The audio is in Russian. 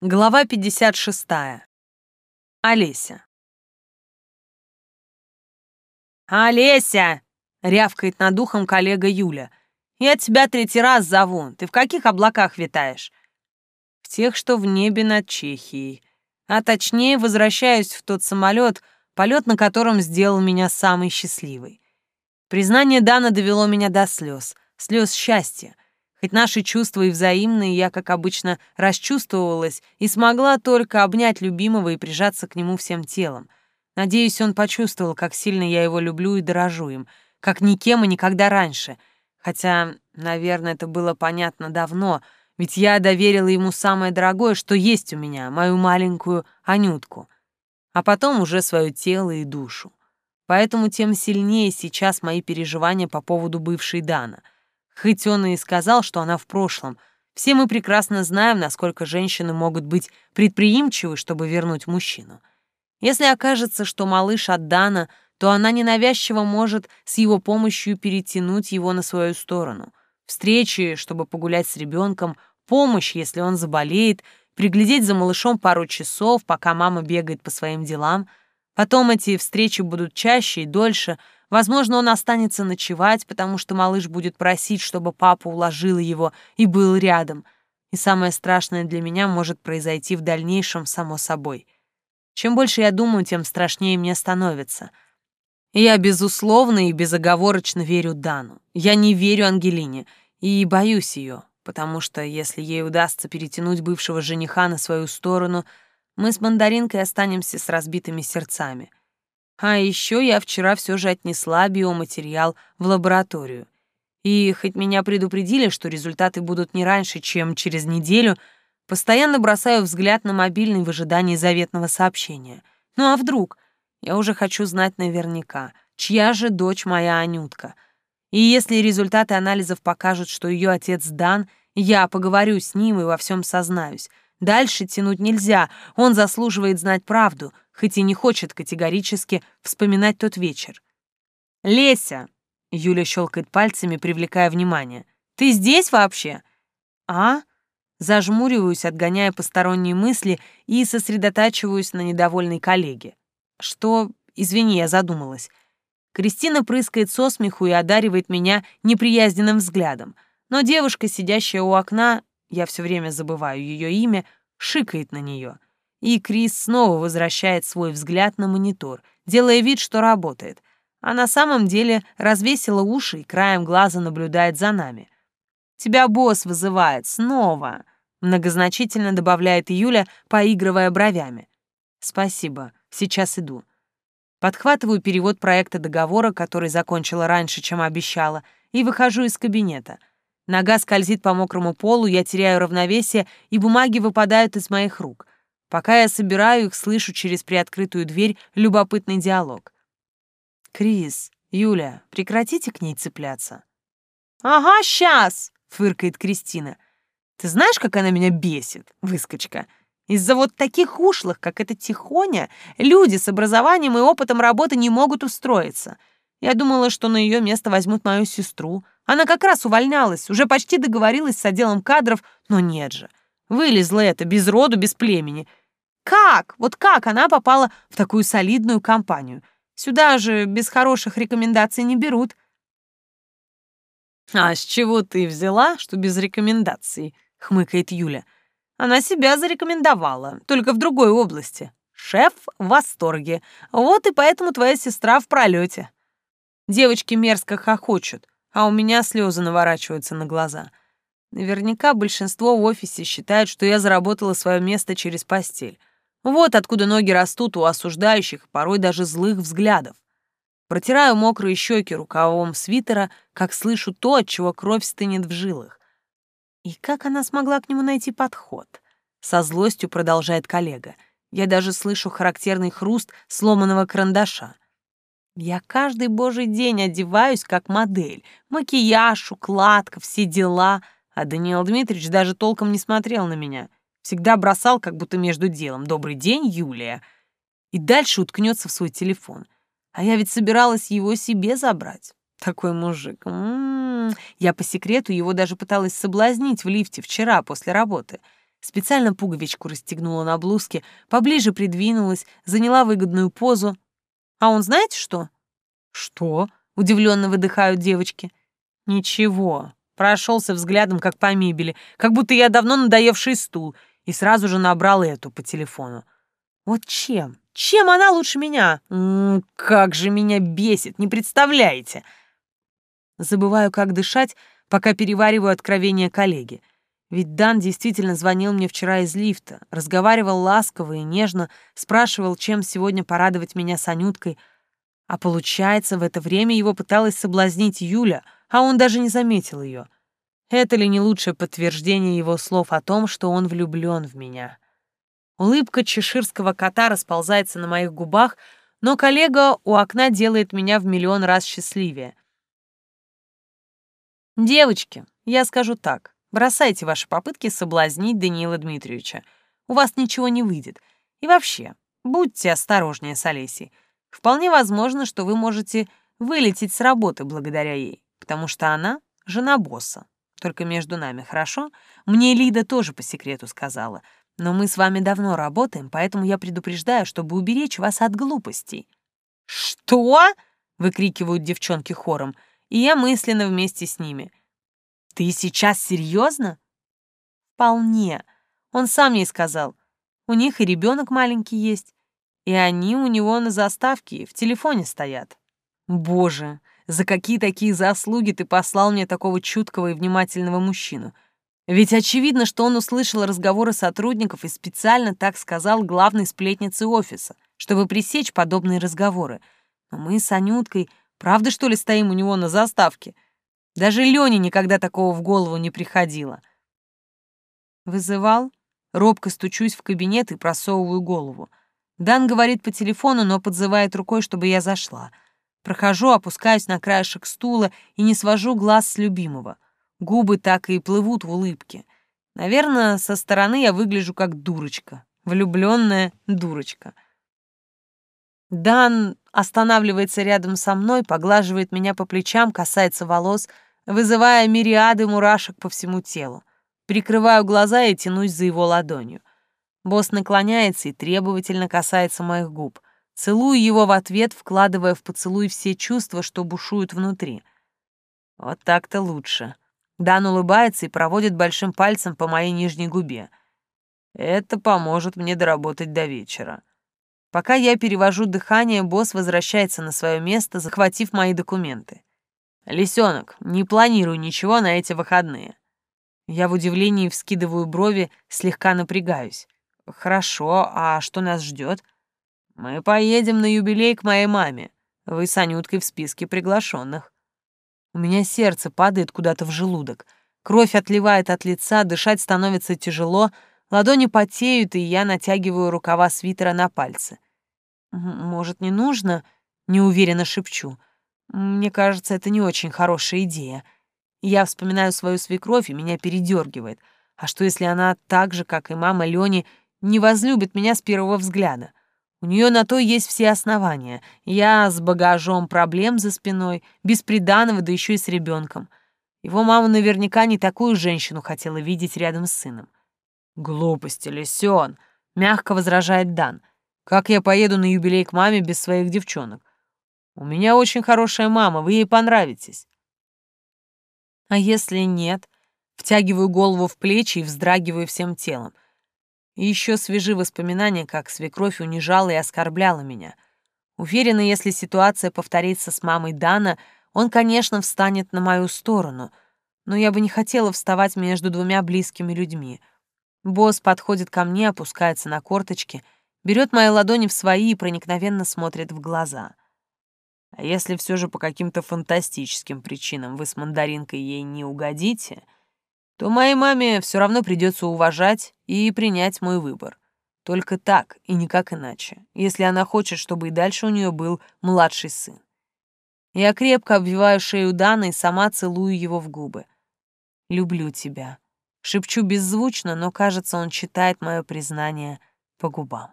Глава 56. Олеся. «Олеся!» — рявкает над ухом коллега Юля. «Я тебя третий раз зову. Ты в каких облаках витаешь?» «В тех, что в небе над Чехией. А точнее, возвращаюсь в тот самолет, полет на котором сделал меня самой счастливой. Признание Дана довело меня до слез, слез счастья. Хоть наши чувства и взаимные, я, как обычно, расчувствовалась и смогла только обнять любимого и прижаться к нему всем телом. Надеюсь, он почувствовал, как сильно я его люблю и дорожу им, как никем и никогда раньше. Хотя, наверное, это было понятно давно, ведь я доверила ему самое дорогое, что есть у меня, мою маленькую Анютку, а потом уже свое тело и душу. Поэтому тем сильнее сейчас мои переживания по поводу бывшей Дана — Хоть он и сказал, что она в прошлом, все мы прекрасно знаем, насколько женщины могут быть предприимчивы, чтобы вернуть мужчину. Если окажется, что малыш от Дана, то она ненавязчиво может с его помощью перетянуть его на свою сторону. Встречи, чтобы погулять с ребенком, помощь, если он заболеет, приглядеть за малышом пару часов, пока мама бегает по своим делам. Потом эти встречи будут чаще и дольше — Возможно, он останется ночевать, потому что малыш будет просить, чтобы папа уложил его и был рядом. И самое страшное для меня может произойти в дальнейшем само собой. Чем больше я думаю, тем страшнее мне становится. я, безусловно и безоговорочно верю Дану. Я не верю Ангелине и боюсь ее, потому что если ей удастся перетянуть бывшего жениха на свою сторону, мы с мандаринкой останемся с разбитыми сердцами — а еще я вчера все же отнесла биоматериал в лабораторию. И хоть меня предупредили, что результаты будут не раньше, чем через неделю, постоянно бросаю взгляд на мобильный в ожидании заветного сообщения. Ну а вдруг? Я уже хочу знать наверняка, чья же дочь моя Анютка. И если результаты анализов покажут, что ее отец Дан, я поговорю с ним и во всем сознаюсь. Дальше тянуть нельзя, он заслуживает знать правду — хоть и не хочет категорически вспоминать тот вечер. «Леся!» — Юля щелкает пальцами, привлекая внимание. «Ты здесь вообще?» «А?» Зажмуриваюсь, отгоняя посторонние мысли и сосредотачиваюсь на недовольной коллеге. «Что?» Извини, я задумалась. Кристина прыскает со смеху и одаривает меня неприязненным взглядом. Но девушка, сидящая у окна, я все время забываю ее имя, шикает на нее. И Крис снова возвращает свой взгляд на монитор, делая вид, что работает, а на самом деле развесила уши и краем глаза наблюдает за нами. «Тебя босс вызывает снова», — многозначительно добавляет Юля, поигрывая бровями. «Спасибо, сейчас иду». Подхватываю перевод проекта договора, который закончила раньше, чем обещала, и выхожу из кабинета. Нога скользит по мокрому полу, я теряю равновесие, и бумаги выпадают из моих рук — Пока я собираю их, слышу через приоткрытую дверь любопытный диалог. «Крис, Юля, прекратите к ней цепляться». «Ага, сейчас!» — фыркает Кристина. «Ты знаешь, как она меня бесит, выскочка? Из-за вот таких ушлых, как эта Тихоня, люди с образованием и опытом работы не могут устроиться. Я думала, что на ее место возьмут мою сестру. Она как раз увольнялась, уже почти договорилась с отделом кадров, но нет же. Вылезла это, без роду, без племени. Как? Вот как она попала в такую солидную компанию? Сюда же без хороших рекомендаций не берут. А с чего ты взяла, что без рекомендаций? хмыкает Юля. Она себя зарекомендовала, только в другой области. Шеф в восторге. Вот и поэтому твоя сестра в пролете. Девочки мерзко хохочут, а у меня слезы наворачиваются на глаза. Наверняка большинство в офисе считает, что я заработала свое место через постель. Вот откуда ноги растут у осуждающих, порой даже злых взглядов. Протираю мокрые щеки рукавом свитера, как слышу то, от чего кровь стынет в жилах. И как она смогла к нему найти подход? Со злостью продолжает коллега. Я даже слышу характерный хруст сломанного карандаша. Я каждый божий день одеваюсь как модель. Макияж, укладка, все дела — а Даниил Дмитриевич даже толком не смотрел на меня. Всегда бросал, как будто между делом. «Добрый день, Юлия!» И дальше уткнется в свой телефон. А я ведь собиралась его себе забрать. Такой мужик. М -м -м. Я по секрету его даже пыталась соблазнить в лифте вчера после работы. Специально пуговичку расстегнула на блузке, поближе придвинулась, заняла выгодную позу. А он знаете что? Что? Удивленно выдыхают девочки. Ничего. Прошелся взглядом, как по мебели, как будто я давно надоевший стул, и сразу же набрал эту по телефону. Вот чем? Чем она лучше меня? М -м, как же меня бесит, не представляете. Забываю, как дышать, пока перевариваю откровение коллеги. Ведь Дан действительно звонил мне вчера из лифта, разговаривал ласково и нежно, спрашивал, чем сегодня порадовать меня с Анюткой. А получается, в это время его пыталась соблазнить Юля, а он даже не заметил ее. Это ли не лучшее подтверждение его слов о том, что он влюблен в меня? Улыбка чеширского кота расползается на моих губах, но коллега у окна делает меня в миллион раз счастливее. «Девочки, я скажу так. Бросайте ваши попытки соблазнить Даниила Дмитриевича. У вас ничего не выйдет. И вообще, будьте осторожнее с Олесей. Вполне возможно, что вы можете вылететь с работы благодаря ей, потому что она — жена босса. Только между нами, хорошо? Мне Лида тоже по секрету сказала. Но мы с вами давно работаем, поэтому я предупреждаю, чтобы уберечь вас от глупостей. «Что?» — выкрикивают девчонки хором, и я мысленно вместе с ними. Ты сейчас серьезно? Вполне. Он сам ей сказал. У них и ребенок маленький есть, и они у него на заставке в телефоне стоят. Боже, за какие такие заслуги ты послал мне такого чуткого и внимательного мужчину? Ведь очевидно, что он услышал разговоры сотрудников и специально так сказал главной сплетнице офиса, чтобы пресечь подобные разговоры. Но мы с Анюткой правда, что ли, стоим у него на заставке — даже Лене никогда такого в голову не приходило. Вызывал? Робко стучусь в кабинет и просовываю голову. Дан говорит по телефону, но подзывает рукой, чтобы я зашла. Прохожу, опускаюсь на краешек стула и не свожу глаз с любимого. Губы так и плывут в улыбке. Наверное, со стороны я выгляжу как дурочка. Влюбленная дурочка. Дан останавливается рядом со мной, поглаживает меня по плечам, касается волос — вызывая мириады мурашек по всему телу. Прикрываю глаза и тянусь за его ладонью. Босс наклоняется и требовательно касается моих губ. Целую его в ответ, вкладывая в поцелуй все чувства, что бушуют внутри. Вот так-то лучше. Дан улыбается и проводит большим пальцем по моей нижней губе. Это поможет мне доработать до вечера. Пока я перевожу дыхание, босс возвращается на свое место, захватив мои документы. «Лисенок, не планирую ничего на эти выходные». Я в удивлении вскидываю брови, слегка напрягаюсь. «Хорошо, а что нас ждет? «Мы поедем на юбилей к моей маме. Вы с Анюткой в списке приглашенных». У меня сердце падает куда-то в желудок. Кровь отливает от лица, дышать становится тяжело, ладони потеют, и я натягиваю рукава свитера на пальцы. «Может, не нужно?» — неуверенно шепчу. Мне кажется, это не очень хорошая идея. Я вспоминаю свою свекровь, и меня передергивает. А что, если она так же, как и мама Лёни, не возлюбит меня с первого взгляда? У нее на то есть все основания. Я с багажом проблем за спиной, без приданого, да еще и с ребенком. Его мама наверняка не такую женщину хотела видеть рядом с сыном. «Глупости, Лисён!» — мягко возражает Дан. «Как я поеду на юбилей к маме без своих девчонок? У меня очень хорошая мама, вы ей понравитесь. А если нет? Втягиваю голову в плечи и вздрагиваю всем телом. И еще свежи воспоминания, как свекровь унижала и оскорбляла меня. Уверена, если ситуация повторится с мамой Дана, он, конечно, встанет на мою сторону, но я бы не хотела вставать между двумя близкими людьми. Босс подходит ко мне, опускается на корточки, берет мои ладони в свои и проникновенно смотрит в глаза — а если все же по каким-то фантастическим причинам вы с мандаринкой ей не угодите, то моей маме все равно придется уважать и принять мой выбор. Только так и никак иначе, если она хочет, чтобы и дальше у нее был младший сын. Я крепко обвиваю шею Дана и сама целую его в губы. «Люблю тебя». Шепчу беззвучно, но, кажется, он читает мое признание по губам.